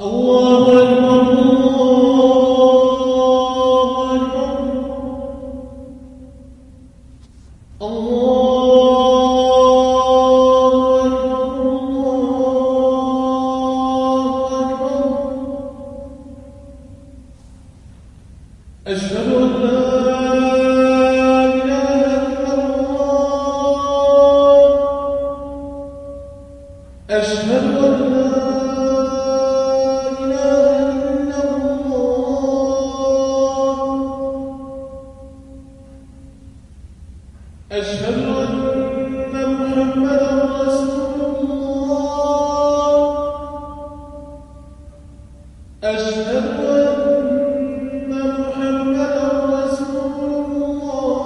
الله أكبر الله أكبر الله أشهد أن لا إله إلا الله أشهد أن أشهد أن محمدا رسول الله. أشهد أن رسول الله.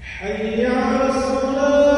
حي على الصلاة.